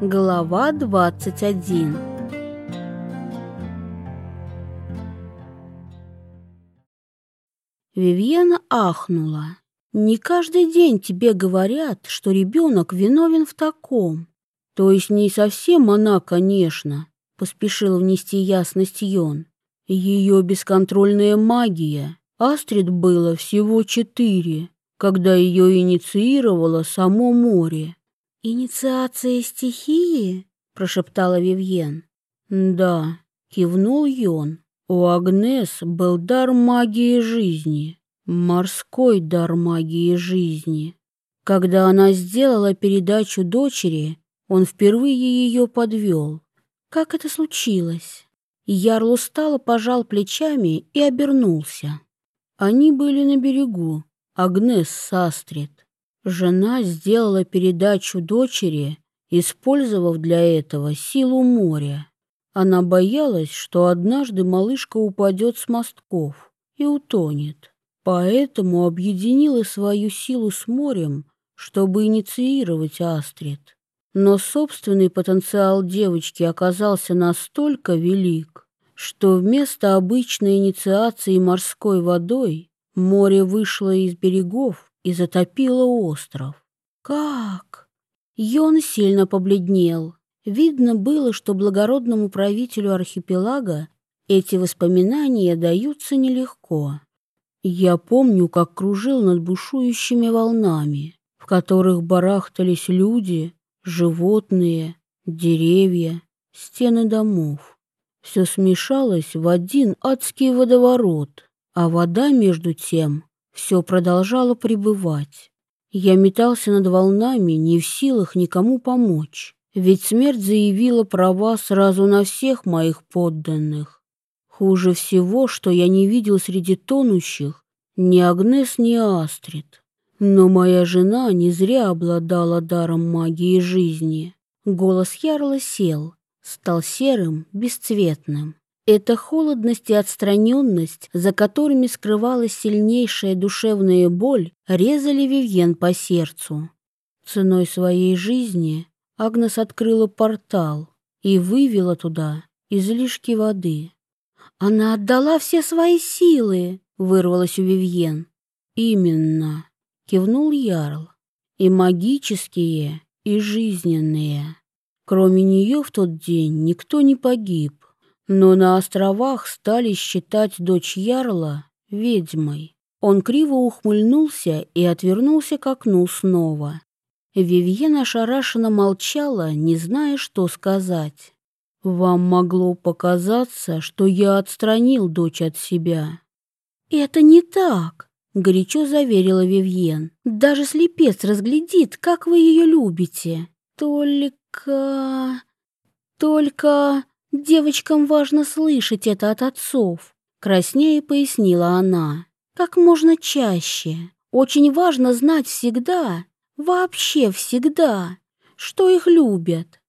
Глава 21 Вивьена ахнула. «Не каждый день тебе говорят, что ребенок виновен в таком. То есть не совсем она, конечно», — поспешил внести ясность Йон. «Ее бесконтрольная магия. Астрид было всего четыре, когда ее инициировало само море. «Инициация стихии?» — прошептала Вивьен. «Да», — кивнул Йон. «У Агнес был дар магии жизни, морской дар магии жизни. Когда она сделала передачу дочери, он впервые ее подвел. Как это случилось?» Ярл устало пожал плечами и обернулся. Они были на берегу, Агнес с Астрид. Жена сделала передачу дочери, использовав для этого силу моря. Она боялась, что однажды малышка упадет с мостков и утонет. Поэтому объединила свою силу с морем, чтобы инициировать Астрид. Но собственный потенциал девочки оказался настолько велик, что вместо обычной инициации морской водой море вышло из берегов и затопило остров. Как? Йон сильно побледнел. Видно было, что благородному правителю архипелага эти воспоминания даются нелегко. Я помню, как кружил над бушующими волнами, в которых барахтались люди, животные, деревья, стены домов. Все смешалось в один адский водоворот, а вода между тем все продолжало пребывать. Я метался над волнами, не в силах никому помочь, ведь смерть заявила права сразу на всех моих подданных. Хуже всего, что я не видел среди тонущих ни Агнес, ни Астрид. Но моя жена не зря обладала даром магии жизни. Голос Ярла сел, стал серым, бесцветным. Эта холодность и отстраненность, за которыми скрывалась сильнейшая душевная боль, резали Вивьен по сердцу. Ценой своей жизни Агнес открыла портал и вывела туда излишки воды. «Она отдала все свои силы!» — вырвалась у Вивьен. «Именно!» — кивнул Ярл. «И магические, и жизненные. Кроме нее в тот день никто не погиб. Но на островах стали считать дочь Ярла ведьмой. Он криво ухмыльнулся и отвернулся к окну снова. Вивьена ошарашенно молчала, не зная, что сказать. «Вам могло показаться, что я отстранил дочь от себя». «Это не так», — горячо заверила Вивьен. «Даже слепец разглядит, как вы ее любите. Только... только...» Девочкам важно слышать это от отцов, краснее пояснила она. Как можно чаще. Очень важно знать всегда, вообще всегда, что их любят.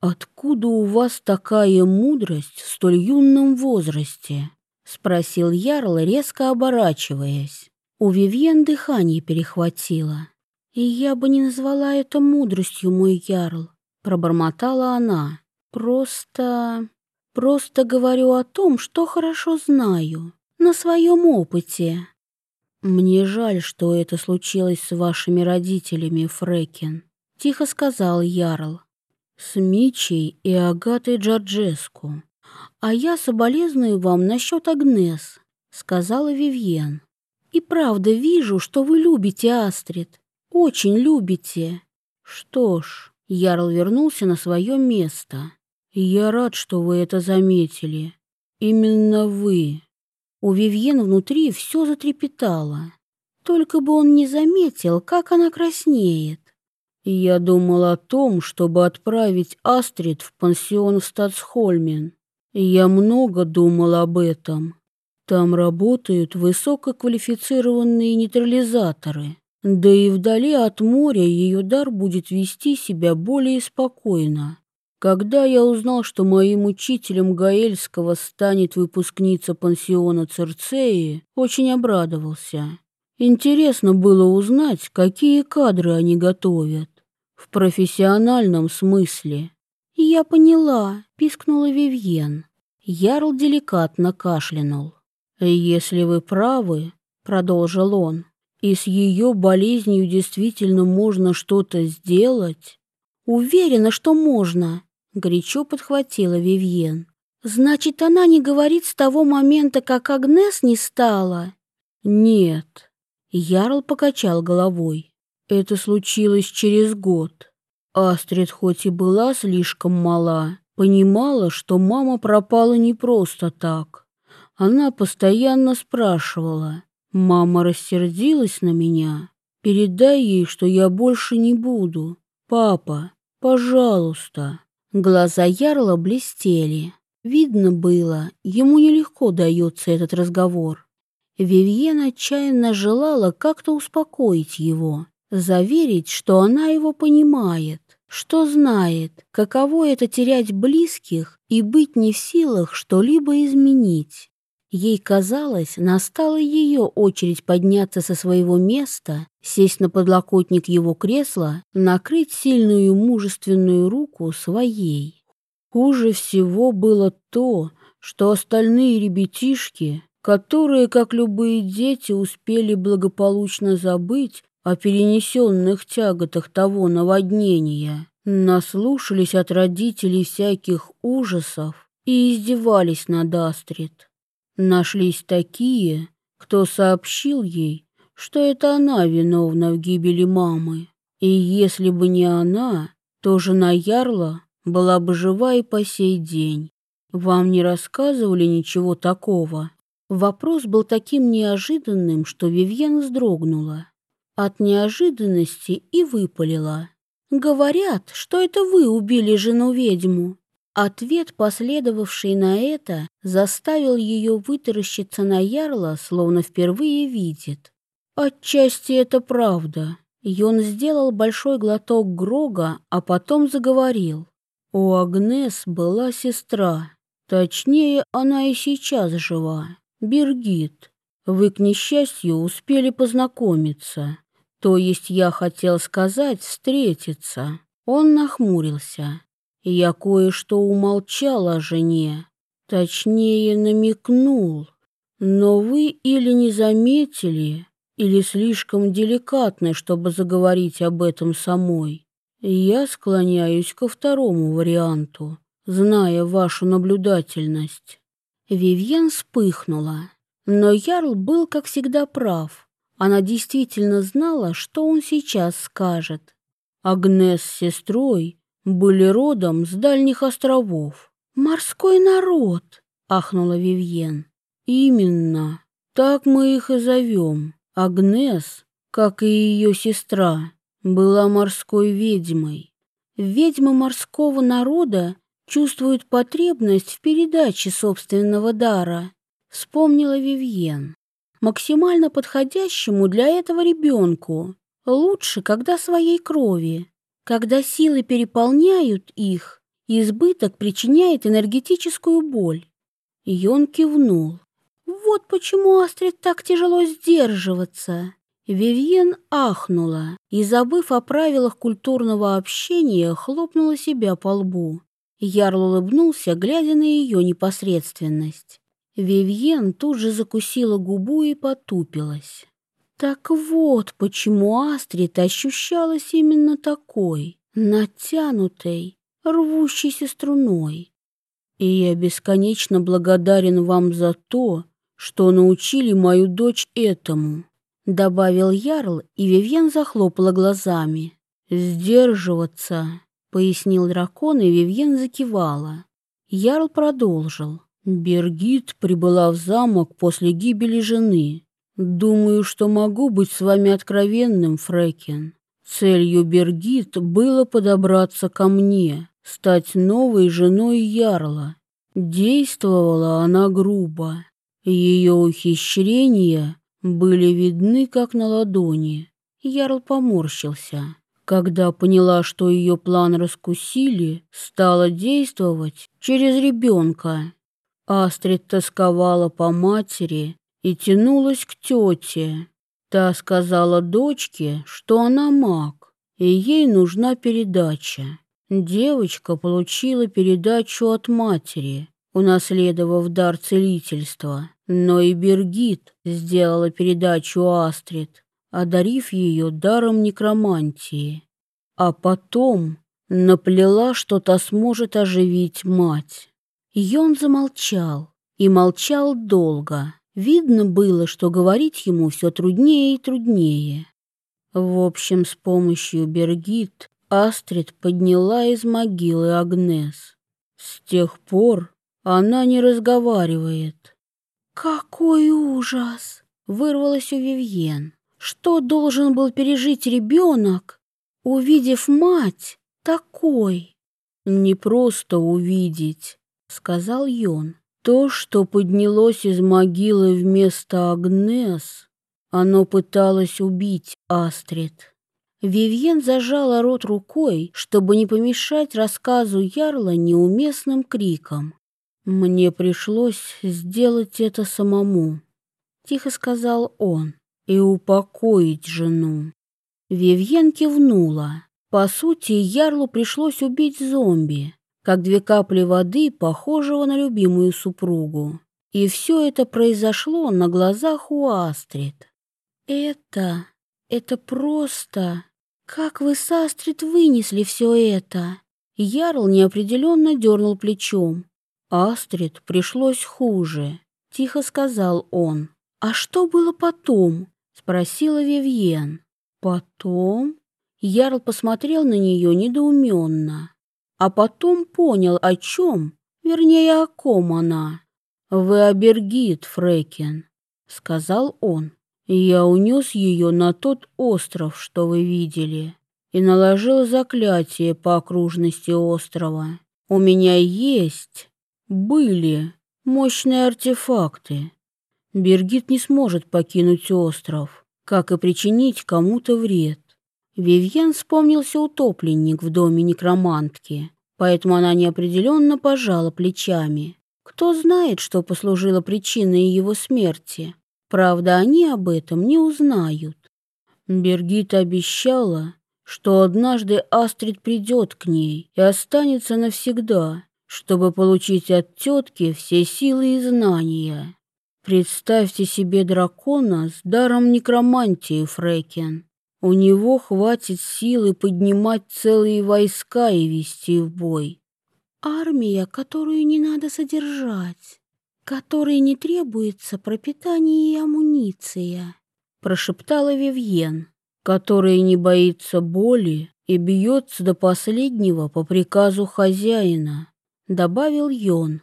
Откуда у вас такая мудрость в столь юном возрасте? спросил Ярл, резко оборачиваясь. У Вивьен дыхание перехватило. И я бы не назвала это мудростью, мой Ярл, пробормотала она. Просто... просто говорю о том, что хорошо знаю, на своем опыте. Мне жаль, что это случилось с вашими родителями, Фрекин, тихо сказал Ярл. С Мичей и Агатой Джорджеску. А я соболезную вам насчет Агнес, сказала Вивьен. И правда вижу, что вы любите Астрид. Очень любите. Что ж, Ярл вернулся на свое место. «Я рад, что вы это заметили. Именно вы». У Вивьен внутри все затрепетало. Только бы он не заметил, как она краснеет. Я думал о том, чтобы отправить Астрид в пансион в Стацхольмен. Я много думал об этом. Там работают высококвалифицированные нейтрализаторы. Да и вдали от моря ее дар будет вести себя более спокойно. Когда я узнал, что моим учителем Гаэльского станет выпускница пансиона Церцеи, очень обрадовался. Интересно было узнать, какие кадры они готовят. В профессиональном смысле. «Я поняла», — пискнула Вивьен. Ярл деликатно кашлянул. «Если вы правы», — продолжил он, — «и с ее болезнью действительно можно что-то сделать?» «Уверена, что можно», — горячо подхватила Вивьен. «Значит, она не говорит с того момента, как Агнес не стала?» «Нет», — Ярл покачал головой. «Это случилось через год. Астрид хоть и была слишком мала, понимала, что мама пропала не просто так. Она постоянно спрашивала. Мама рассердилась на меня. Передай ей, что я больше не буду. Папа, пожалуйста. Глаза Ярла блестели. Видно было, ему нелегко дается этот разговор. Вивьен отчаянно желала как-то успокоить его, заверить, что она его понимает, что знает, каково это терять близких и быть не в силах что-либо изменить. Ей казалось, настала ее очередь подняться со своего места, сесть на подлокотник его кресла, накрыть сильную мужественную руку своей. Хуже всего было то, что остальные ребятишки, которые, как любые дети, успели благополучно забыть о перенесенных тяготах того наводнения, наслушались от родителей всяких ужасов и издевались над Астрид. Нашлись такие, кто сообщил ей, что это она виновна в гибели мамы, и если бы не она, то жена Ярла была бы жива и по сей день. Вам не рассказывали ничего такого? Вопрос был таким неожиданным, что Вивьен вздрогнула. От неожиданности и выпалила. «Говорят, что это вы убили жену-ведьму». Ответ, последовавший на это, заставил ее вытаращиться на ярла, словно впервые видит. Отчасти это правда. И он сделал большой глоток Грога, а потом заговорил. У Агнес была сестра. Точнее, она и сейчас жива. Бергит. Вы, к несчастью, успели познакомиться. То есть я хотел сказать встретиться. Он нахмурился. Я кое-что умолчал о жене. Точнее, намекнул. Но вы или не заметили, или слишком деликатны, чтобы заговорить об этом самой. Я склоняюсь ко второму варианту, зная вашу наблюдательность. Вивьен вспыхнула, но Ярл был, как всегда, прав. Она действительно знала, что он сейчас скажет. Агнес с сестрой были родом с дальних островов. «Морской народ!» — ахнула Вивьен. «Именно. Так мы их и зовем. Агнес, как и ее сестра, была морской ведьмой. Ведьмы морского народа чувствуют потребность в передаче собственного дара», — вспомнила Вивьен максимально подходящему для этого ребенку. Лучше, когда своей крови. Когда силы переполняют их, избыток причиняет энергетическую боль. И кивнул. Вот почему Астрид так тяжело сдерживаться. Вивьен ахнула и, забыв о правилах культурного общения, хлопнула себя по лбу. Ярл улыбнулся, глядя на ее непосредственность. Вивьен тут же закусила губу и потупилась. Так вот, почему Астрид ощущалась именно такой, натянутой, рвущейся струной. И я бесконечно благодарен вам за то, что научили мою дочь этому, добавил Ярл, и Вивьен захлопала глазами. Сдерживаться, пояснил дракон, и Вивьен закивала. Ярл продолжил. Бергит прибыла в замок после гибели жены. Думаю, что могу быть с вами откровенным, Фрекен. Целью Бергит было подобраться ко мне, стать новой женой Ярла. Действовала она грубо. Ее ухищрения были видны как на ладони. Ярл поморщился. Когда поняла, что ее план раскусили, стала действовать через ребенка. Астрид тосковала по матери и тянулась к тете. Та сказала дочке, что она маг, и ей нужна передача. Девочка получила передачу от матери, унаследовав дар целительства, но и Бергит сделала передачу Астрид, одарив ее даром некромантии. А потом наплела, что та сможет оживить мать. И он замолчал, и молчал долго. Видно было, что говорить ему все труднее и труднее. В общем, с помощью Бергит Астрид подняла из могилы Агнес. С тех пор она не разговаривает. «Какой ужас!» — вырвалось у Вивьен. «Что должен был пережить ребенок, увидев мать такой?» «Не просто увидеть», — сказал Йон. «То, что поднялось из могилы вместо Агнес, оно пыталось убить Астрид». Вивьен зажала рот рукой, чтобы не помешать рассказу Ярла неуместным криком. «Мне пришлось сделать это самому», — тихо сказал он, — «и упокоить жену». Вивьен кивнула. По сути, Ярлу пришлось убить зомби, как две капли воды, похожего на любимую супругу. И все это произошло на глазах у Астрид. «Это... это просто... Как вы с Астрид вынесли все это?» Ярл неопределенно дернул плечом. Астрид пришлось хуже, тихо сказал он. А что было потом? спросила Вивьен. Потом? Ярл посмотрел на нее недоуменно, а потом понял, о чем, вернее, о ком она. «Вы обергит, Фрекин», — сказал он. «Я унес ее на тот остров, что вы видели, и наложил заклятие по окружности острова. У меня есть были мощные артефакты. Бергит не сможет покинуть остров, как и причинить кому-то вред. Вивьен вспомнился утопленник в доме некромантки, поэтому она неопределенно пожала плечами. Кто знает, что послужило причиной его смерти. Правда, они об этом не узнают. Бергит обещала, что однажды Астрид придет к ней и останется навсегда, чтобы получить от тетки все силы и знания. Представьте себе дракона с даром некромантии, Фрекен. У него хватит силы поднимать целые войска и вести в бой. Армия, которую не надо содержать, которой не требуется пропитание и амуниция, прошептала Вивьен, которая не боится боли и бьется до последнего по приказу хозяина добавил Йон.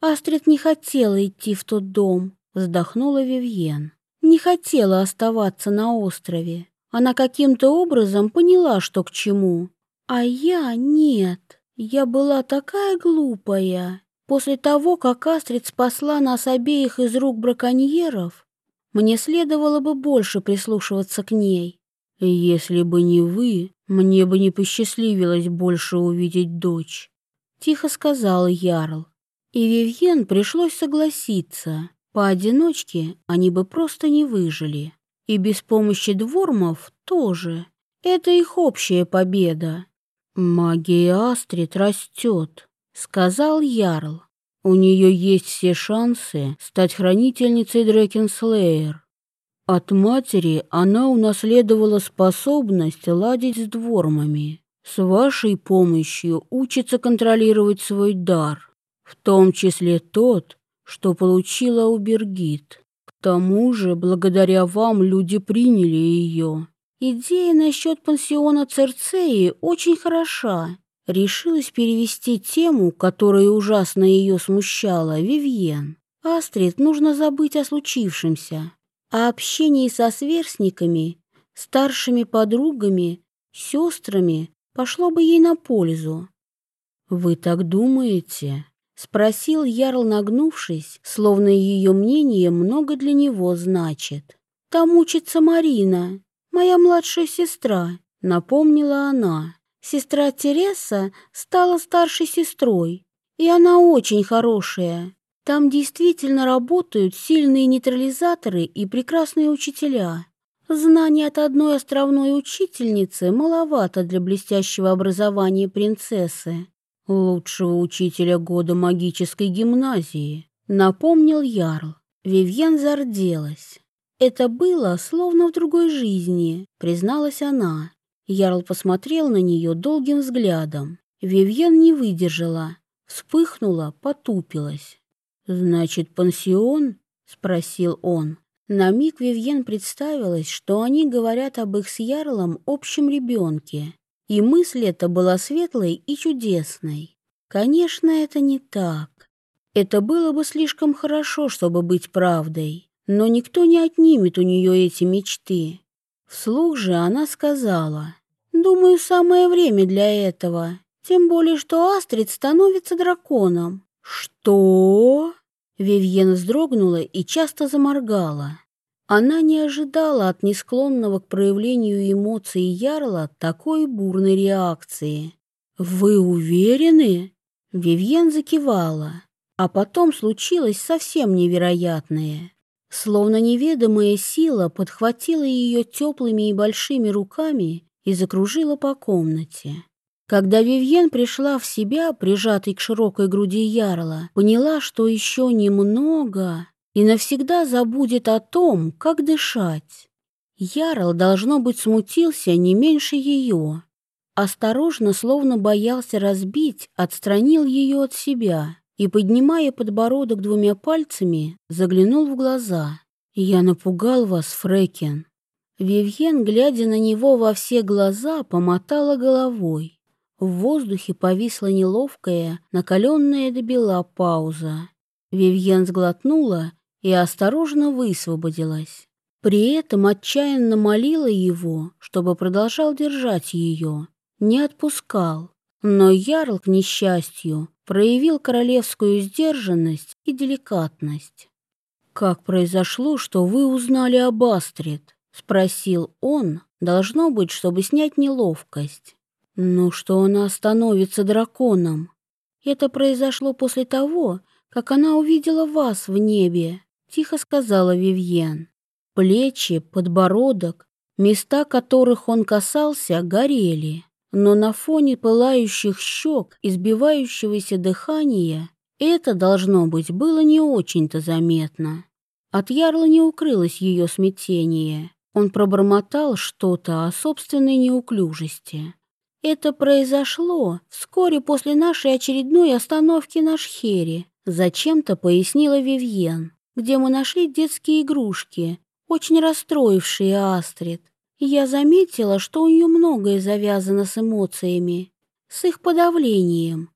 Астрид не хотела идти в тот дом, вздохнула Вивьен. Не хотела оставаться на острове. Она каким-то образом поняла, что к чему. А я нет. Я была такая глупая. После того, как Астрид спасла нас обеих из рук браконьеров, мне следовало бы больше прислушиваться к ней. Если бы не вы, мне бы не посчастливилось больше увидеть дочь. Тихо сказал Ярл. И Вивьен пришлось согласиться. Поодиночке они бы просто не выжили. И без помощи двормов тоже. Это их общая победа. «Магия Астрид растет», — сказал Ярл. «У нее есть все шансы стать хранительницей Дрекенслеер. От матери она унаследовала способность ладить с двормами. С вашей помощью учится контролировать свой дар, в том числе тот, что получила у Бергит. Тому же, благодаря вам люди приняли ее. Идея насчет пансиона Церцеи очень хороша. Решилась перевести тему, которая ужасно ее смущала, Вивьен. Астрид нужно забыть о случившемся. О общении со сверстниками, старшими подругами, сестрами пошло бы ей на пользу. «Вы так думаете?» — спросил Ярл, нагнувшись, словно ее мнение много для него значит. «Там учится Марина, моя младшая сестра», — напомнила она. «Сестра Тереса стала старшей сестрой, и она очень хорошая. Там действительно работают сильные нейтрализаторы и прекрасные учителя. Знания от одной островной учительницы маловато для блестящего образования принцессы. Лучшего учителя года магической гимназии, напомнил Ярл. Вивьен зарделась. Это было словно в другой жизни, призналась она. Ярл посмотрел на нее долгим взглядом. Вивьен не выдержала, вспыхнула, потупилась. «Значит, пансион?» — спросил он. На миг Вивьен представилась, что они говорят об их с Ярлом общем ребенке. И мысль эта была светлой и чудесной. Конечно, это не так. Это было бы слишком хорошо, чтобы быть правдой. Но никто не отнимет у нее эти мечты. Вслух же она сказала, «Думаю, самое время для этого. Тем более, что Астрид становится драконом». «Что?» Вивьен вздрогнула и часто заморгала. Она не ожидала от несклонного к проявлению эмоций Ярла такой бурной реакции. «Вы уверены?» Вивьен закивала, а потом случилось совсем невероятное. Словно неведомая сила подхватила ее теплыми и большими руками и закружила по комнате. Когда Вивьен пришла в себя, прижатой к широкой груди Ярла, поняла, что еще немного и навсегда забудет о том, как дышать. Ярл, должно быть, смутился не меньше ее. Осторожно, словно боялся разбить, отстранил ее от себя и, поднимая подбородок двумя пальцами, заглянул в глаза. «Я напугал вас, Фрекен». Вивьен, глядя на него во все глаза, помотала головой. В воздухе повисла неловкая, накаленная до бела пауза. Вивьен сглотнула и осторожно высвободилась. При этом отчаянно молила его, чтобы продолжал держать ее. Не отпускал. Но Ярл, к несчастью, проявил королевскую сдержанность и деликатность. «Как произошло, что вы узнали об Астрид?» — спросил он, должно быть, чтобы снять неловкость. Ну, что она становится драконом. Это произошло после того, как она увидела вас в небе, тихо сказала Вивьен. Плечи, подбородок, места которых он касался, горели, но на фоне пылающих щек и сбивающегося дыхания это, должно быть, было не очень-то заметно. От ярла не укрылось ее смятение. Он пробормотал что-то о собственной неуклюжести. Это произошло вскоре после нашей очередной остановки на Шхере, зачем-то пояснила Вивьен, где мы нашли детские игрушки, очень расстроившие Астрид. Я заметила, что у нее многое завязано с эмоциями, с их подавлением.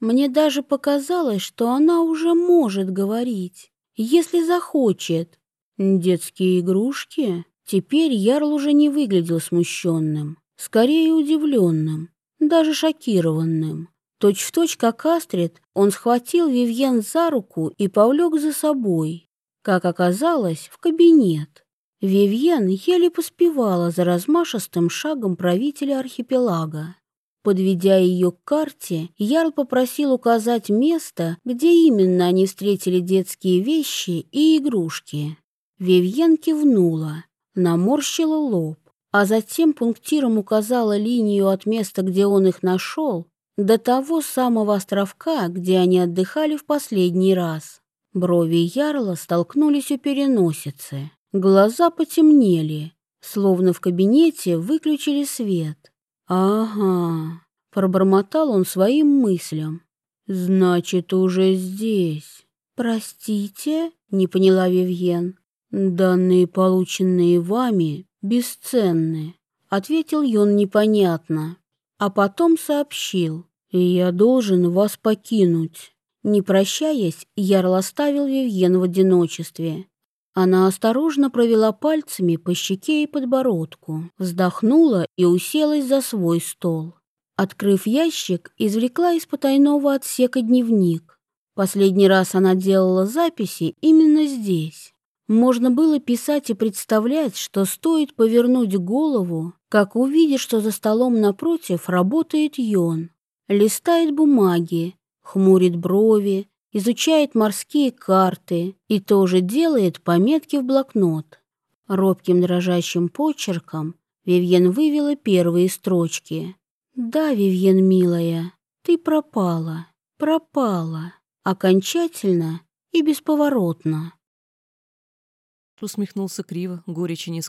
Мне даже показалось, что она уже может говорить, если захочет. Детские игрушки? Теперь Ярл уже не выглядел смущенным скорее удивленным, даже шокированным. Точь в точь, как Астрид, он схватил Вивьен за руку и повлек за собой. Как оказалось, в кабинет. Вивьен еле поспевала за размашистым шагом правителя архипелага. Подведя ее к карте, Ярл попросил указать место, где именно они встретили детские вещи и игрушки. Вивьен кивнула, наморщила лоб а затем пунктиром указала линию от места, где он их нашел, до того самого островка, где они отдыхали в последний раз. Брови Ярла столкнулись у переносицы. Глаза потемнели, словно в кабинете выключили свет. «Ага», — пробормотал он своим мыслям. «Значит, уже здесь». «Простите?» — не поняла Вивьен. «Данные, полученные вами, бесценны», — ответил Йон непонятно, а потом сообщил, «И я должен вас покинуть». Не прощаясь, Ярл оставил Вивьен в одиночестве. Она осторожно провела пальцами по щеке и подбородку, вздохнула и уселась за свой стол. Открыв ящик, извлекла из потайного отсека дневник. Последний раз она делала записи именно здесь. Можно было писать и представлять, что стоит повернуть голову, как увидишь, что за столом напротив работает Йон. Листает бумаги, хмурит брови, изучает морские карты и тоже делает пометки в блокнот. Робким дрожащим почерком Вивьен вывела первые строчки. «Да, Вивьен, милая, ты пропала, пропала, окончательно и бесповоротно». Усмехнулся криво, горечи не